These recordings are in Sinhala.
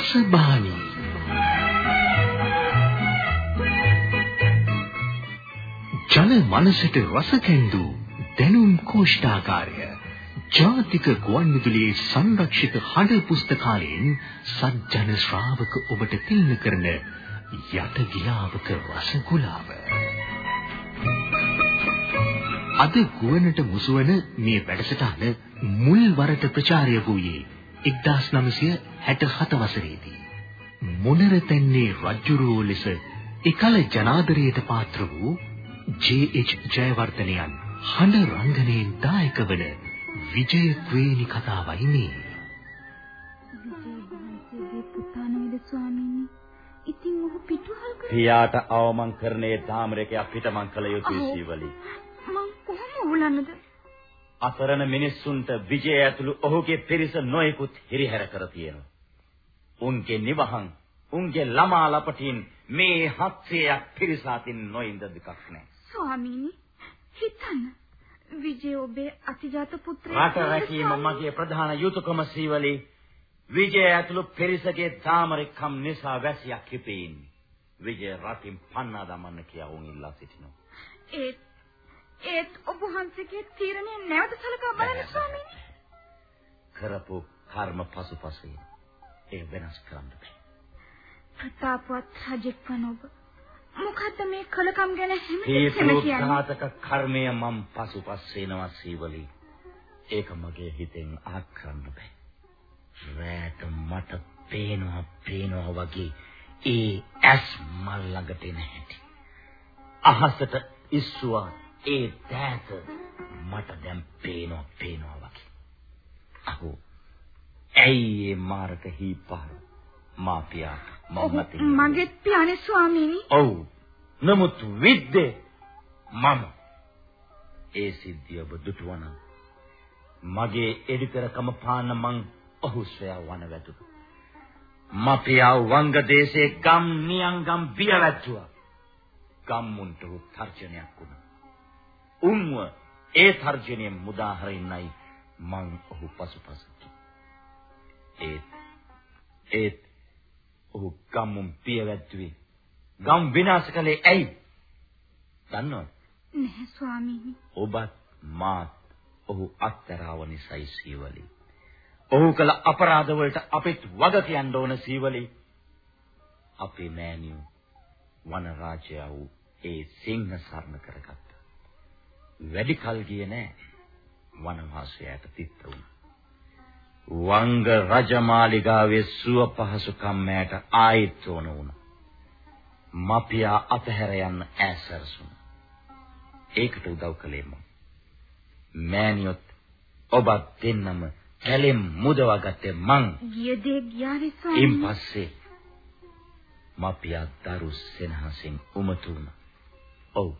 රසබානි ජන මනසට රස කැඳු දැනුම් කෝෂ්ඨාකාරය. ජාතික ගුවන්විදුලියේ සංරක්ෂිත හඬ පුස්තකාලයෙන් සත්ජන ශ්‍රාවක ඔබට තින්න කරන යට ගිලාවක රසගුලාව අද ගුවනට මුසුවන මේ වැඩසටහන මුල් වරට ප්‍රචාරය වූයේ 1967 වසරේදී මොනර තැන්නේ රජුරෝ ලෙස එකල ජනාදරයට පාත්‍ර වූ ජේ.එච්. ජයවර්ධනයන් හඬ රංගනයෙන් දායක වන විජය ක්වේනි කතාවයි මේ. ඉතින් ඔහු පිටුහල් කර පියාට අවමන් කරන්නේ ධාමරකයක් පිටමන් කළ යුතුයි සීවලි. මං කොහොම උලන්නද? අසරණ මිනිස්සුන්ට විජය ඇතුළු ඔහුගේ පිරිස නොයෙකුත් හිරිහැර කර තියෙනවා. උන්ගේ නිවහන්, උන්ගේ ළමා ලපටින් මේ 700ක් පිරිස අතින් නොඉඳ දෙකක් නැහැ. ස්වාමීනි හිතන්න විජය ඔබේ අතිජාත පුත්‍රයා රට රැකීම මගේ ප්‍රධාන යුතුයකම සීවලි. විජය ඇතුළු පිරිසගේ තාමරිකම් නිසා වැසියක් හිපෙන්නේ. විජය රටින් පන්නා දමන්න කියා වුන් ඉල්ලා සිටිනවා. ඒත් ඒත් ඔබ වහන්සේගේ තීරණය නැවත සලකා බලන්න ස්වාමීනි. කරපු කර්ම පසුපසුයි. ඒ වෙනස් කරන්න බෑ. ප්‍රතාපවත් රජෙක් වන ඔබ මොකද්ද මේ කලකම් ගැන හැමතිස්සෙම හේතු කියන්නේ? ඝාතක කර්මය මම පසුපස් වෙනවා සීවලි. ඒක මගේ හිතෙන් අහක් කරන්න බෑ. රැට මට පේනවා පේනවා වගේ ඒ ඇස් මල් ළඟට එන හැටි. අහසට ඉස්සුවා ඒ දෑත මට දැන් පේනවා පේනවා. ඇයි ඒ මාරක හීපාර මාපියා ඔහු මම මගේත් පියානේ ස්වාමීනි. ඔව්. නමුත් විද්දේ මම ඒ සිද්ධිය ඔබ දුටුවන මගේ එඩිකරකම පාන මං ඔහු සොයා වන වැදුණා. මපියා වංග දේශේ ගම් නියංගම් බියවැද්දුවා. ගම්මුන්ට උ තර්ජනයක් වුණා. උන්ව ඒ තර්ජනයෙන් මුදා හරින්නයි මං ඔහු පසුපස ඒත් ඒත් ඔහු ගම්මුන් පියවැද්දුවේ ගම් විනාශ කළේ ඇයි? දන්නවද? නැහැ ස්වාමීනි. ඔබත් මාත් ඔහු අත්තරාව නිසයි සීවලි. ඔහු කළ අපරාධ වලට අපිට වග කියන්න ඕන සීවලි. අපේ මෑණියෝ වන රාජයා වූ ඒ සිංහ සරණ කරගත්තා. වැඩි කල් ගියේ නෑ වනවාසයට තිත්ත වුණා. වංග රජමාලිගාවේ සුව පහසුකම් මෑට ආයිත් ඕන වුණා. මපියා අතහැර යන්න ඈසරසුණා. ඒකට උදව් කළේ මම. මෑණියොත් ඔබත් දෙන්නම කැලෙම් මුදවා ගත්තේ මං. ගිය දේ ගියානේ ස්වාමීනි. ඉන්පස්සේ මපියා දරු සෙනහසින් උමතු වුණා. ඔව්.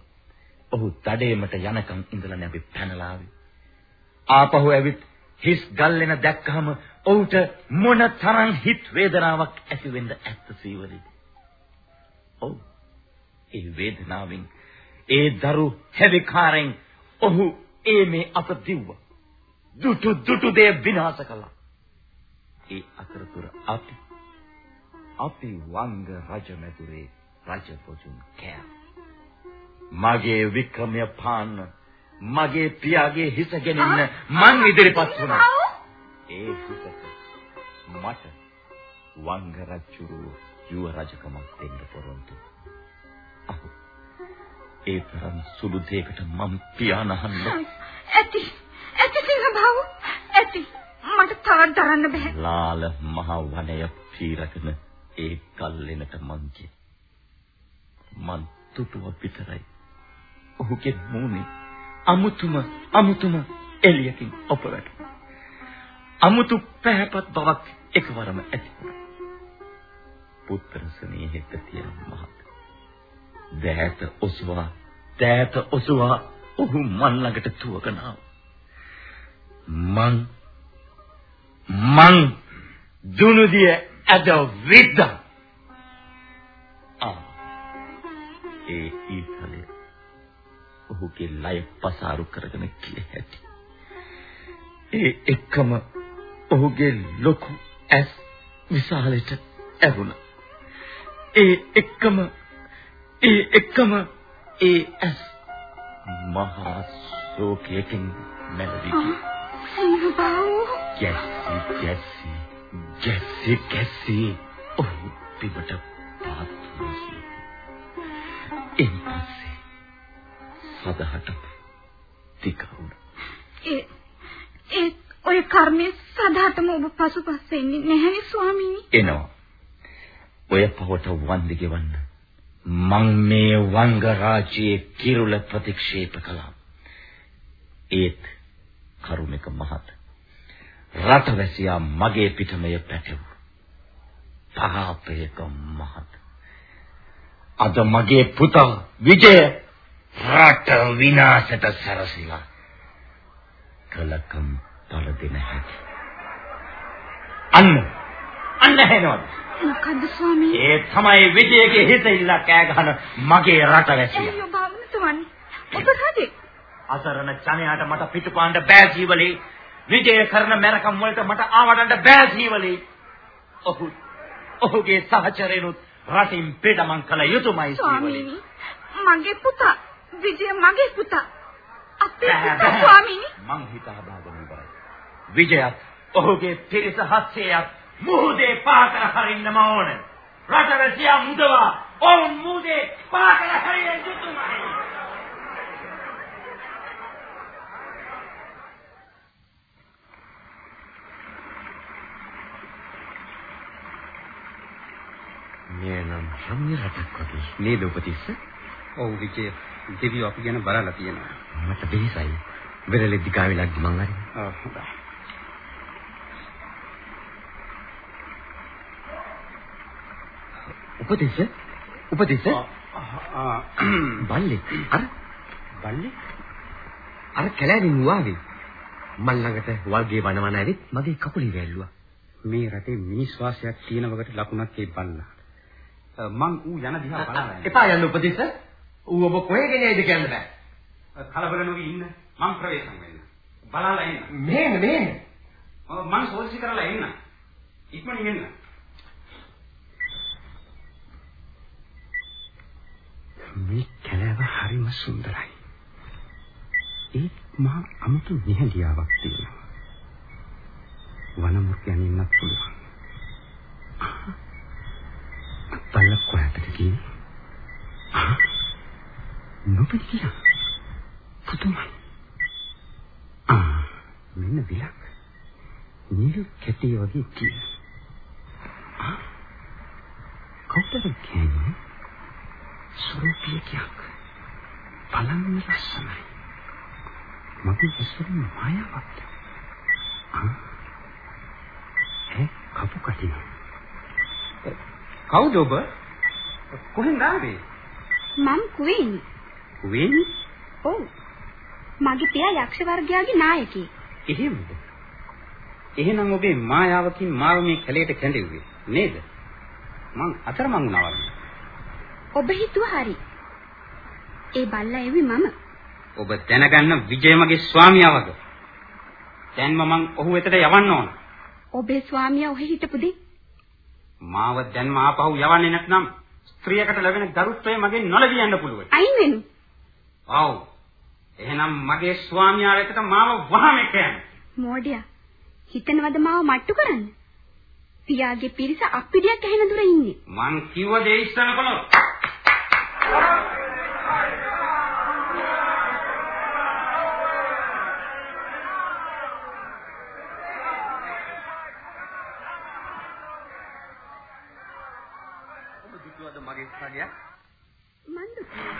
ඔහු දඩේමට යනකම් ඉඳලා නැබි පැනලා ආවේ. ආපහු ඇවිත් හිස් ගල්ලෙන දැක්කහම ඔහුට මොන තරම් හිත් වේදනාවක් ඇති වෙන්න ඇත්ත සීවලි. ඔව්. ඒ වේදනාවෙන් ඒ දරු හැවිකාරෙන් ඔහු ඒ මේ අප දිව්වා. දුටු දුටු දේ විනාශ කළා. ඒ අතරතුර අපි අපි වංග රජමැදුරේ රජපොතුන් කෑ. මගේ වික්‍රමය පාන්න මගේ පියාගේ හිස ගෙනින්න මං ඉදිරිපත් වුණා. ඒ හිසට මට වංග රජුරු යුව රජකමක් දෙන්න පොරොන්දු. ඒ තරම් සුළු දෙයකට මම පියාණහන්න ඇති. ඇති සිංහ බාව. ඇති. මට තවත් දරන්න බෑ. ලාල මහ වනය පීරගෙන ඒ කල්ලෙනට මං ගියේ. මං තුටුව විතරයි. ඔහුගේ මූණේ අමුතුම අමුතුම එළියකින් ඔප වැටුණා. අමුතු පැහැපත් බවක් එකවරම ඇති වුණා. පුත්‍ර ස්නේහෙත තියෙන මහත්. දෑත ඔසවා දෑත ඔසවා ඔහු මන් ළඟට තුවගෙන මං මං දුනුදිය ඇද විද්දා ආ ඒ ඊතලේ ඔහුගේ ලය පසාරු කරගෙන කිය හැටි ඒ එක්කම ඔහුගේ ලොකු ඇස් විශාලට ඇහුණා. ඒ එක්කම ඒ එක්කම ඒ ඇස් මහා ශෝකයෙන් මැරවි. ගැස්සි ගැස්සි ගැස්සි ගැස්සි ඔහු පිටට පාත් වූ. එන්පස්සේ සදහට තික වුණා. ඒ ඒ ඔය කර්මයේ සදාටම ඔබ පසුපස් වෙන්නේ නැහැනේ ස්වාමීනි. එනවා. ඔය පවට වන්දි ගෙවන්න. මං මේ වංග රාජ්‍යයේ කිරුල ප්‍රතික්ෂේප කළා. ඒත් කරුණක මහත් රටවැසියා මගේ පිටමය පැටවු. පහාපයක මහත්. අද මගේ පුතා විජය රට විනාශයට සැරසිලා කලකම් පළදෙන හැටි. අන්න අන්න හෙනවද? මොකද්ද ස්වාමීනි? ඒ තමයි විජයගේ හිත ඉල්ල කෑ ගහන මගේ රට වැසියා. ඔබ අමතවන්නේ? ඔබ රජෙක්. අසරණ චණයාට මට පිටුපාන්න බෑ ජීවලේ. විජය කරන මරකම් වලට මට ආවඩන්න බෑ ජීවලේ. ඔහු ඔහුගේ සහචරයනුත් රටින් පිටමන් කළ යුතුයමයි ජීවලේ. මගේ පුතා විජය මගේ පුතා අපේ පුතා. ස්වාමීනි මං හිත හදාගෙන ඉවරයි. විජයත් ඔහුගේ පිරිස හස්සියත් මුහුදේ පාකර හරින්නම ඕන. රටවැසියා මුදවා ඔවුන් මුහුදේ පාකර හරින්න යුතුයමයි. මේ නම් රම්‍ය රටක් වගේ නේද උපතිස්ස? ඔව් විජය දෙවියෝ අපි ගැන බලලා තියෙනවා. මට දෙහිසයි. වෙරළෙ දිගා වෙලා ගිමන් හරි. ඔව් හොඳයි. උපතිස්ස? ආ බල්ලෙක්. අර බල්ලේ අර කැලෑරින් වාගේ. මල් ළඟට වල්ගේ වනවන ඇවිත් මගේ කකුලේ වැල්ලුවා. මේ රටේ මිනිස් වාසයක් තියෙන වකට ලකුණක් ඒ බල්ලා. මං ඌ යන දිහා බලලා එපා යන්න උපතිස්ස. ඌ ඔබ කොහෙ ගෙනියයිද කියන්න බෑ. කලබල නොවී ඉන්න. මං ප්‍රවේශම් වෙන්න. බලලා ඉන්න. මෙහෙම මෙහෙම. මං සෝල්සි කරලා එන්න. ඉක්මනින් එන්න. මේ කැලෑව හරිම සුන්දරයි. ඒත් මහා අමුතු නිහඬියාවක් තියෙනවා. වනමුර්ගයන් ඉන්නත් පුළුවන්. බල්ල කොහෙටද නොපෙකියා. පුදුමයි. ආ මෙන්න විලක්. නිල් කැටි වගේ තියෙන. ආ කවුද කියන්නේ? සුරුපියක්. බලන්න ලස්සනයි. මගේ ඉස්සරින් මායාවක්. ආ ඒ කපු කටින. කවුද ඔබ? කොහෙන්ද ආවේ? මම කුවේනි. වෙන්නේ? ඔව්. මගේ පියා යක්ෂ වර්ගයාගේ නායකයෙක්. එහෙමද? එහෙනම් ඔබේ මායාවකින් මාව මේ කැලේට කැඳෙව්වේ නේද? මං අතරමං වුණා වගේ. ඔබ හිතුව හරි. ඒ බල්ලා එවි මම. ඔබ දැනගන්න විජය මගේ ස්වාමියා වගේ. දැන්ම මං ඔහු වෙතට යවන්න ඕන. ඔබේ ස්වාමියා ඔහෙ හිටපු දෙ. මාව දැන්ම ආපහු යවන්නේ නැත්නම් ස්ත්‍රියකට ලැබෙන ගරුත්වය මගෙන් නොලැබී යන්න පුළුවන්. අයින් වෙනු. ඔව්. එහෙනම් මගේ ස්වාමියා වෙතට මාව වහම එක්කයන්. මෝඩයා. හිතනවද මාව මට්ටු කරන්න? පියාගේ පිරිස අප්පිඩියක් ඇහෙන දුර ඉන්නේ. මං කිව්ව දේ ඉස්සන කළොත්. ඔබ දුටුවද මගේ සගයක්? මන් දුකේ.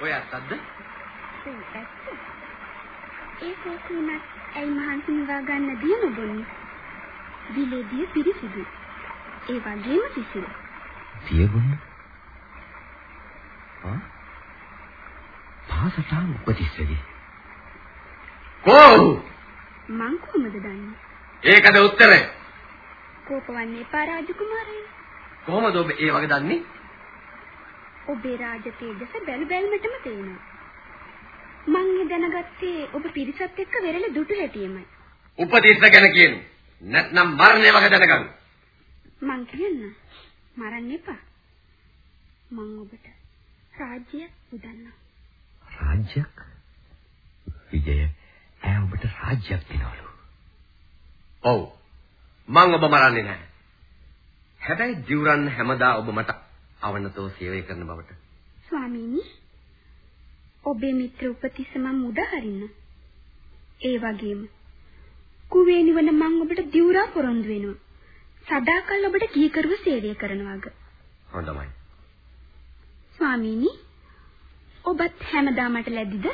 ඔය අත්තක්ද? ඒ ඇත්ත. ඒ කෝකුණත් ඇයි නිවා ගන්න දිය නොබොන්නේ? දිලේදී පිරිසිදු. ඒ වගේම සිසිල්. දියගොන්න. ආ? පාසටා උපතිස්සගේ. කෝ! මං කොහමද දන්නේ? ඒකද උත්තරේ. කෝපවන්නේ එපා රාජකුමාරයා. කොහොමද ඔබ ඒ වගේ දන්නේ? ඔබේ රාජ තේජස බැලු බැලමටම පේනවා. මං දැනගත්තේ ඔබ පිරිසත් එක්ක වෙරළ දුටු හැටියෙමයි. උපතිස්ස ගැන කියනු. නැත්නම් මරණය වගේ දැනගන්න. මං කියන්න. මරන්න එපා. මං ඔබට රාජ්‍යයක් උදන්නම්. රාජ්‍යයක්? විජය ඈ ඔබට රාජ්‍යයක් දෙනවලු. ඔව්. මං ඔබ මරන්නේ නැහැ. හැබැයි දිවුරන් හැමදා ඔබ මට අවනතෝ සේවය කරන බවට. ස්වාමීනි ඔබේ මිත්‍ර උපතිස්ස මම මුදා හරින්න. ඒ වගේම කුවේණි වන මං ඔබට දිවුරා පොරොන්දු වෙනවා. සදාකල් ඔබට කීකරුව සේවය කරනවාග. හොඳයි. ස්වාමීනි ඔබත් හැමදාම මට ලැබිද?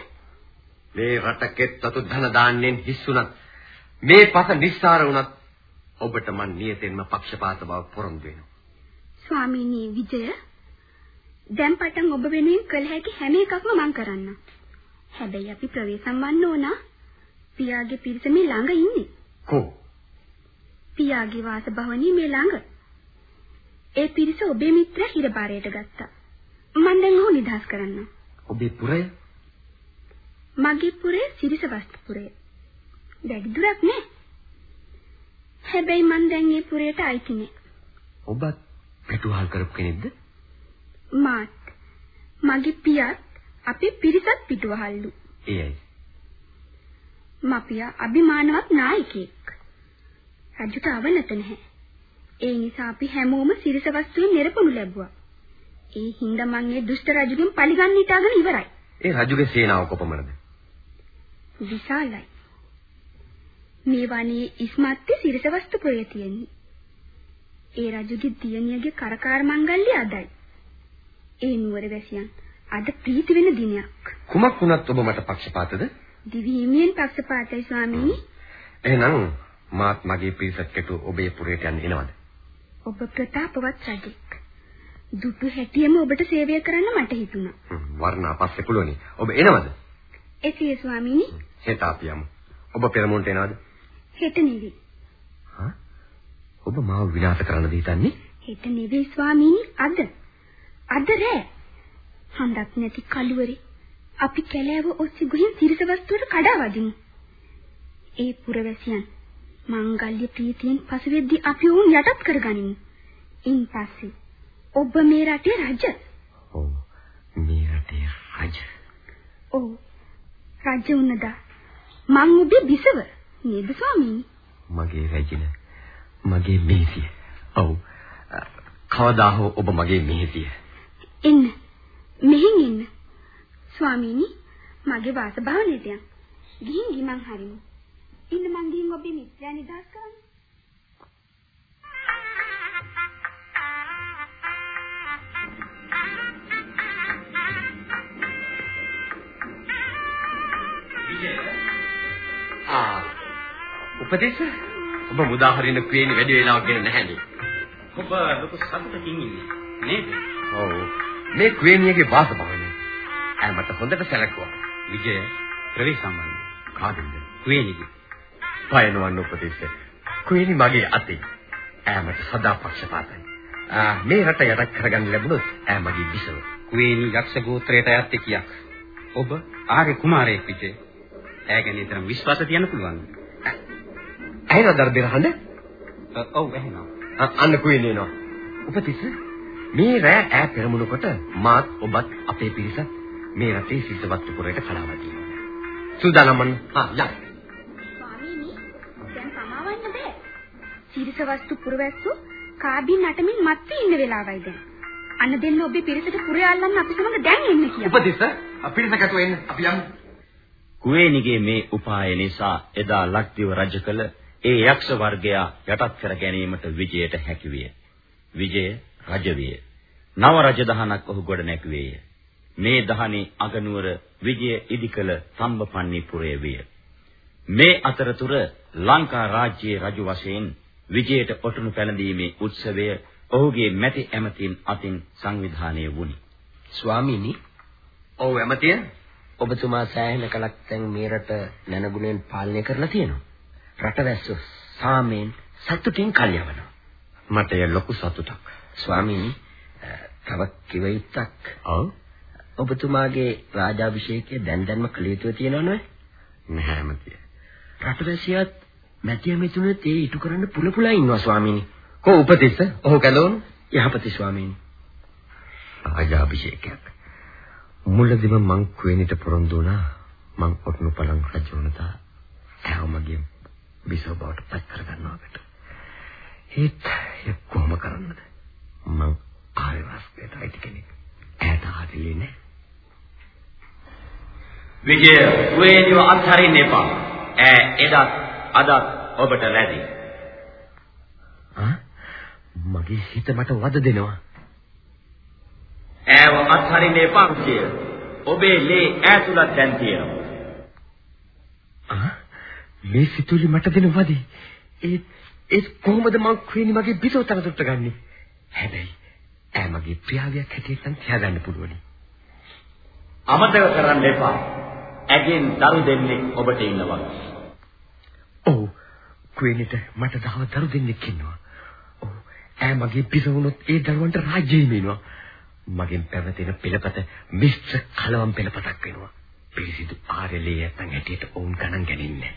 මේ රටකෙත් තතු ධන දාන්නෙන් හිස්සුණත් මේ පස නිස්සාර වුණත් ඔබට මන් නියතෙන්ම පක්ෂපාත බව පොරොන්දු වෙනවා. ස්වාමීනි විජය දැන් පටන් ඔබ වෙනුවෙන් කළ හැකි හැම එකක්ම මම කරන්නම්. හැබැයි අපි ප්‍රවේශම් වන්න ඕන පියාගේ පිරිස මේ ළඟ ඉන්නේ. කො? පියාගේ වාසභවණී මේ ළඟ. ඒ පිරිස ඔබේ මිත්‍ර හිරපාරයට ගත්තා. මම දැන් ඔහු නිදහස් කරන්නම්. ඔබේ පුරය? මගේ පුරය සිරිස වස්තුපුරය. වැඩි දුරක් නෑ. හැබැයි මං දැන් මේ පුරයට අයිති නෑ. ඔබත් පිටුවහල් කරපු කෙනෙක්ද? මාත් මගේ පියත් අපේ පිරිසත් පිටුවහල්ලු. එයයි. මපියා අභිමානවත් නායකයෙක්. රජුට අවනත නැහැ. ඒ නිසා අපි හැමෝම සිරිස වස්තුවේ නිරපුණු ලැබුවා. ඒ හින්දා මං ඒ දුෂ්ට රජුගෙන් පරිගන්න හිටාගෙන ඉවරයි. ඒ රජුගේ සේනාව කොපමණද? විශාලයි. මේ වනේ ඉස්මත්තේ සිරිස වස්තු පුරේ තියෙන්නේ. ඒ රජුගේ දියණියගේ කරකාර මංගල්‍ය අදයි. ඒ නුවර වැසියන් අද ප්‍රීති වෙන දිනයක්. කුමක් වුණත් ඔබ මට පක්ෂපාතද? දිවිහිමියෙන් පක්ෂපාතයි ස්වාමීනි. එහෙනම් මාත් මගේ පිරිසත් කෙටු ඔබේ පුරයට යන්න එනවද? ඔබ ප්‍රතාපවත් රජෙක්. දුටු හැටියෙම ඔබට සේවය කරන්න මට හිතුණා. වර්ණ අපස්සේ පුළුවනි. ඔබ එනවද? එසේ ස්වාමීනි. හෙට අපි යමු. ඔබ පෙරමුණට එනවද? හෙට නෙවෙයි. හා? ඔබ මාව විනාශ කරන්න දීතන්නේ? හෙට නෙවෙයි ස්වාමීනි අද. අද රෑ. හඳක් නැති කළුවරේ අපි කැලෑව ඔස්සේ ගිහින් සිරිස වස්තුවට කඩා වදිමු. ඒ පුරවැසියන් මංගල්‍ය ප්‍රීතියෙන් පසුවෙද්දී අපි වුන් යටත් කරගනිමු. ඉන්පස්සේ ඔබ මේ රටේ රජ. ඔව්. මේ රටේ රජ. ඔව්. රජ වුණදා මං ඔබේ බිසව නේද ස්වාමීනි? මගේ රජින. මගේ මේසිය. ඔව්. කවදා හෝ ඔබ මගේ මේසිය. එන්න. මෙහෙන් එන්න. ස්වාමීනි මගේ වාසභාවනයට යන්න. ගිහින් ගිමන් හරිමු. ඉන්න මං ගිහින් ඔබේ මිත්‍රයා නිදහස් කරන්න. ආ උපදේශ ඔබ මුදා හරින ක්වේනි වැඩි වේලාවක් ගෙන නැහැනේ. ඔබ ලොකු සතුටකින් ඉන්නේ නේද? ඔව්. මේ ක්වේනියගේ වාසභාවනේ. ඈ මට හොඳට සැලකුවා. විජය ප්‍රවේශම් වන්න. කාගෙන්ද? කුවේණිගේ. පයනවන්න උපදේශ. ක්වේනි මගේ අතේ. ඈ මට සදා පක්ෂපාතයි. මේ රට යටත් කරගන්න ලැබුණොත් ඈ මගේ බිසව. කුවේණි යක්ෂ ගෝත්‍රයට අයත් කියක්. ඔබ ආර්ය කුමාරයෙක් විජය. ඈ ගැන තරම් විශ්වාස තියන්න පුළුවන්. ඇහෙනවද දර්දේ හඳ? ඔව් ඇහෙනවා. අන්න කුවේනි එනවා. උපතිස්ස මේ රෑ ඈ පෙරමුණකොට මාත් ඔබත් අපේ පිරිසත් මේ රටේ සිද්ධවත්තු පුරයට කලාවදී. සූදානම් වන්න. හා යන්න. ස්වාමීනි දැන් සමාවන්න බෑ. සිරිස වස්තු පුරවැස්සු කාබින් නටමින් මත් ඉන්න වෙලාවයි දැන්. අන්න දෙන්න ඔබේ පිරිසට පුරේ අල්ලන්න අපි සමග දැන් එන්න කියලා. උපතිස්ස පිරිස කැටුව එන්න අපි යමු. කුවේණිගේ මේ උපාය නිසා එදා ලක්දිව රජ කළ ඒ යක්ෂ වර්ගයා යටත් කර ගැනීමට විජයට හැකි විය. විජය රජ විය. නව රජ දහනක් ඔහු ගොඩ නැගුවේය. මේ දහනේ අගනුවර විජය ඉදිකල සම්බපන්නිපුරය විය. මේ අතරතුර ලංකා රාජ්‍යයේ රජු වශයෙන් විජයට ඔටුනු පැනදීමේ උත්සවය ඔහුගේ මැති ඇමතින් අතින් සංවිධානය වුණි. ස්වාමීනි ඔව් ඇමතිය. ඔබතුමා සෑහෙන කලක් දැන් මේ රට නැනගුණෙන් පාලනය කරලා තියෙනවා. රටවැස්සෝ සාමෙන් සතුටින් කල්යවනවා. මට ලොකු සතුටක්. ස්වාමීනි තව කිව යුත්තක්. ඔව්. ඔබතුමාගේ රාජාභිෂේකය දැන් දැන්ම කළ යුතුව තියෙනව නේද? නැහැ ඇමතිය. රටවැසියත් මැතිය මෙතුණුත් ඒ ඉටු කරන්න පුල පුලා ඉන්නවා ස්වාමීනි. කො උපතිස්ස ඔහු කැලෝන යහපති ස්වාමීනි. රාජාභිෂේකයක්. මුලදිම මං කුවෙනිට පොරොන්දු වුණා මං ඔට්නු පලං රජ වුණතා ඇව මගේ බිසව බවට පත් කරගන්නවට. ඒත් ඒ කොහොම කරන්නද? මං ආයවස්කයට අයිති කෙනෙක්. ඈට ආදිලේ නෑ. විජය කුවේනිව අත්හරින්න එපා. ඈ එදත් අදත් ඔබට. ආ මගේ හිත මට වද දෙනවා. ඈව අත්හරින්න එපා විජය. ඔබේ ලේ ඈතුලත් දැන් තියෙනවා. මේ සිතුවිලි මට දෙන වදේ. ඒ ඒ කොහොමද මං කුවේනි මගේ බිසව තරතුට ගන්නෙ? හැබැයි ඈ මගේ ප්‍රියාවියක් හැටියට නම් තියාගන්න පුළුවනි. අමතක කරන්න එපා. ඇගෙන් දරු දෙන්නේ ඔබට ඉන්නවා. ඔව් කුවේනිට මට තව දරු දෙන්නෙක් ඉන්නවා. ඔව් ඈ මගේ බිසව වුණොත් ඒ දරුවන්ට රාජ්‍යෙම ඉනවා. මගෙන් පැවතෙන පෙළපත මිශ්‍ර කලවම් පෙළපතක් වෙනවා. පිරිසිදු ආරලේ නැත්නම් හැටියට ඔවුන් ගණන් ගන්නේ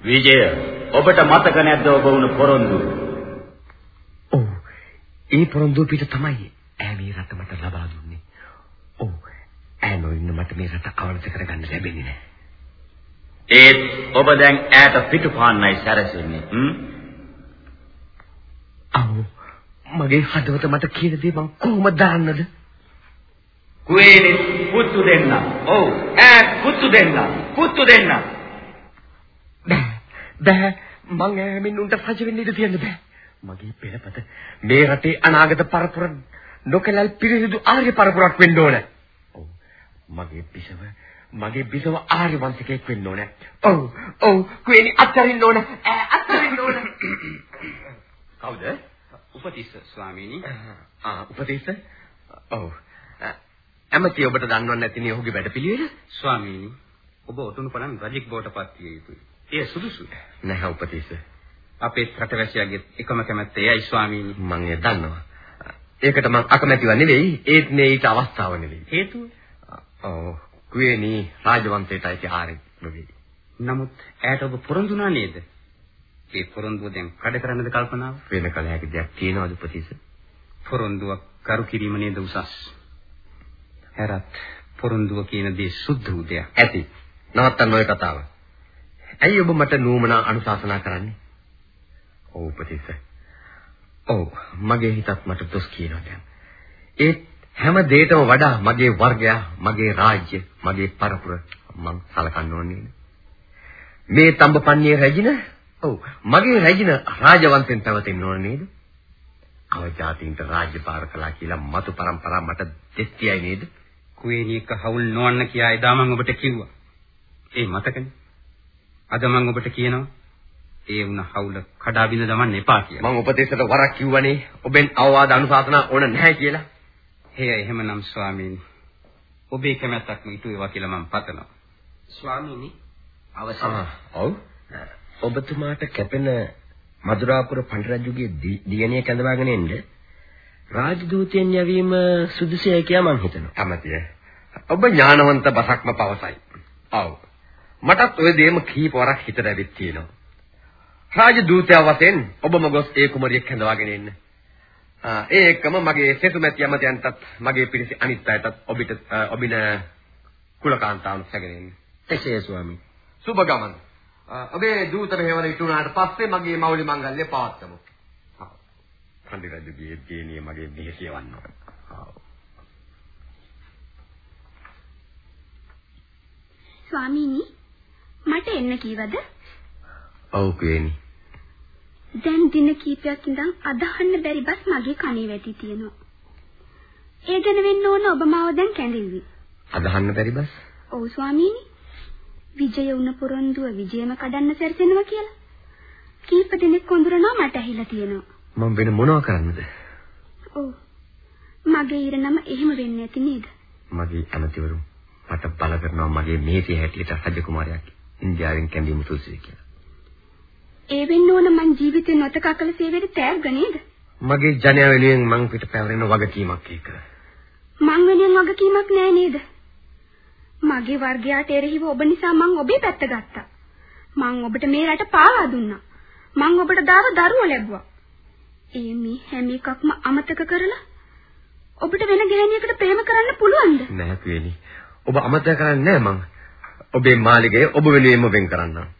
විජය ඔබට මතක නැද්ද ඔබ වුණ පොරොන්දු? ඔව් ඒ පොරොන්දු පිට තමයි ඈ මේ රට මට ලබා දුන්නේ. ඔව් ඈ නොඉන්න මට මේ රට අවනත කරගන්න ලැබෙන්නේ නැහැ. ඒත් ඔබ දැන් ඈට පිටුපාන්නයි සැරසෙන්නේ. හ්ම්? අහ් මගේ හදවත මට කියන දේ මං කොහොමද දාන්නද? කුවේනි පුතු දෙන්න. ඔව් ඈ පුතු දෙන්න. පුතු දෙන්න. බෑ බෑ මං ඈමින් උන්ට රජ වෙන්න ඉඩ තියන්න බෑ. මගේ පෙරපත මේ රටේ අනාගත පරපුර නොකලල් පිරිසිදු ආර්ය පරපුරක් වෙන්න ඕන. මගේ බිසව මගේ බිසව ආර්ය වංශිකයෙක් වෙන්න ඕන. ඔව් ඔව් කුවේනි අත්තරින්න ඕන. අත්තරින්න ඕන. කවුද? උපතිස්ස ස්වාමීනි. ආ උපදේශ ඔව් ඇමති ඔබට දන්නව නැතිනේ ඔහුගේ වැඩපිළිවෙල ස්වාමීනි ඔබ ඔටුනු පලන් රජෙක් බවට පත් විය යුතුයි. එය සුදුසු. නැහැ උපදේශ අපේ රටවැසියාගේ එකම කැමැත්ත එයයි ස්වාමීනි. මම ඒ දන්නවා ඒකට මම අකමැතිව නෙවෙයි ඒත් මේ ඊට අවස්ථාව නෙවෙයි හේතුව? ඔව් කුවේනි රාජවංශයට අයිති ආරෙක් නෙවෙයි නමුත් ඈට ඔබ පොරොන්දුනා නේද? ඒ පොරොන්දුව දැන් කඩ කරන්නද කල්පනාව? වෙන කල හැකි දෙයක් තියෙනවද උපදේශ පොරොන්දුවක් කරු කිරීම නේද උසස්. හැරත් පොරොන්දුව කියන දේ සුද්ධ වූ දෙයක්. ඇති නවත්තන්න ඔය කතාව ඇයි ඔබ මට නූමනා අනුශාසනා කරන්නේ ඔව් උපදේශ ඔව් මගේ හිතත් මට දොස් කියනවා දැන් ඒත් හැම දෙයකම වඩා මගේ වර්ගය මගේ රාජ්‍ය මගේ පරපුර මං සලකන්න ඕනේ මේ තඹපන්නේ රැජින ඔව් මගේ රැජින රාජවංශෙන් පැවතෙන්න ඕනේ නේද අවජාතින්ට රාජ්‍ය පාර කළා කියලා මතු પરම්පරා මට දෙස්තියයි නේද කුවේණියක හවුල් නොවන්න කියා එදා මම ඔබට කිව්වා. ඒ මතකනේ. අද මම ඔබට කියනවා ඒ වුණ හවුල කඩා බිඳ දමන්න එපා කියලා. මම උපදේශයට වරක් කිව්වනේ ඔබෙන් අවවාද අනුශාසනා ඕන නැහැ කියලා හේ එහෙමනම් ස්වාමීනි. ඔබේ කැමැත්තක්ම ඉටු වේවා කියලා මම පතනවා. ස්වාමීනි අවසන්. ඔව් ඔබතුමාට කැපෙන මදුරාපුර පඬිරජුගේ දියණිය කැඳවාගෙන එන්න රාජදූතයන් යවීම සුදුසුයි කියලා මම හිතනවා. කැමතියි. ඔබ ඥානවන්ත බසක්ම පවසයි. ඔව්. මටත් ওই දේම කීප වරක් හිතට ඇවිත් තියෙනවා. රාජදූතයා වශයෙන් ඔබම ගොස් ඒ කුමරියක් හැඳවාගෙන ඉන්න. ඒ එක්කම මගේ සෙසුමැති යමතයන්ටත් මගේ පිරිස අනිත් අයටත් ඔබිට ඔබින කුලකාන්තාවන් සැගෙන ඉන්න. එසේ ස්වාමී. සුබ ගමන. ඔබේ දූත මෙහෙවන ඉටුනාට පස්සේ මගේ මෞලි මංගල්‍ය පවත්වමු. හා. පඬිරජුගේ දේනිය මගේ මෙහෙසිය වන්නවා. හා. ස්වාමීනි මට එන්න කීවද? ඔව් කේනි. දැන් දින කීපයක් ඉඳන් අදහන්න බැරි බස් මගේ කනේ වැටි තියෙනවා. ඒ ගැන වෙන්න ඕන ඔබ මාව දැන් කැඳෙව්වි. අදහන්න බැරි බස්? ඔව් ස්වාමීනි. විජය උණ පොරොන්දුව විජයම කඩන්න සැරසෙනවා කියලා. කීප දෙනෙක් කොඳුරනවා මට ඇහිලා තියෙනවා. මම වෙන මොනව කරන්නද? ඔව්. මගේ ඉරණම එහෙම වෙන්නේ නැති නේද? මගේ ඇමතිවරු මට බල කරනවා මගේ මේසිය හැටියට රජකුමාරයෙක් ඉන්දියාවෙන් කැඳීම සුසුයි කියලා. ඒ වෙන්න ඕන මං ජීවිතේ නොතකා කළ සේවයට තෑග්ග නේද? මගේ ජනයා වෙනුවෙන් මං පිට පැවරෙන වගකීමක් ඒක. මං වෙනුවෙන් වගකීමක් නෑ නේද? මගේ වර්ගයාට එරෙහිව ඔබ නිසා මං ඔබේ පැත්ත ගත්තා. මං ඔබට මේ රට පාවා දුන්නා. මං ඔබට දාව දරුවෝ ලැබුවා. ඒ මේ හැම එකක්ම අමතක කරලා ඔබට වෙන ගෑණියකට ප්‍රේම කරන්න පුළුවන්ද? නෑ පියනි. ඔබ අමතක කරන්නේ නෑ මං. ඔබේ මාලිගය ඔබ වෙනුවෙන්ම වෙන් කරන්නම්.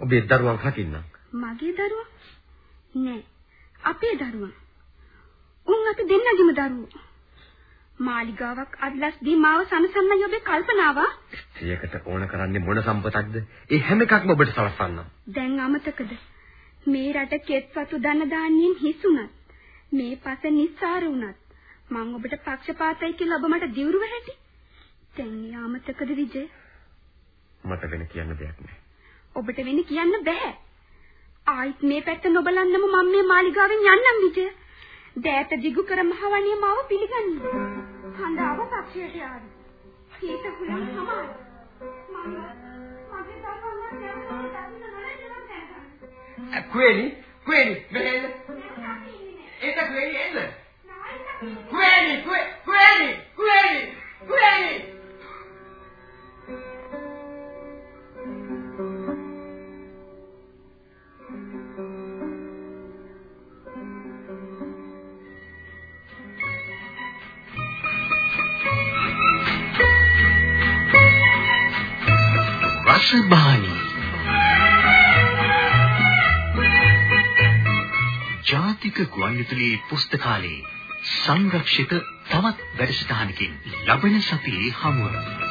ඔබේ දරුවන් රකින්නම්. මගේ දරුවා? නෑ. අපේ දරුවා. උන් අපි දෙන්නගේම දරුවෝ. මාලිගාවක් අද්ලස් දී මාව සනසන්නයි ඔබේ කල්පනාව? ඒකට ඕන කරන්නේ මොන සම්පතක්ද? ඒ හැම එකක්ම ඔබට සලසන්නම්. දැන් අමතකද? මේ රට කෙත්වතු දන දාන්නෙන් හිසුණත් මේ පස නිස්සාර වුණත් මං ඔබට පක්ෂපාතයි කියලා ඔබ මට දිවුරුව හැටි. දැන් යාමතකද විජය? මට වෙන කියන්න දෙයක් නැහැ. ඔබට වෙන කියන්න බෑ. ආයිත් මේ පැත්ත නොබලන්නම මම මේ මාලිගාවෙන් යන්නම් විජය. දෑත දිගු කර මහවණිය මාව පිළිගන්නේ. හඳාව පක්ෂයට යාවි. කීත හුලම් සමාන. මම මගේ දරුවන් දැන් කුවේනි කුවේනි මෙහෙන්න. ඒක කුවේනි එන්න. කුවේනි කුවේනි කුවේනි කුවේනි රසබානි ජාතික ගුවන්විදුලියේ පුස්තකාලයේ සංරක්ෂිත තවත් වැඩසටහනකින් ලබන සතියේ හමුවමු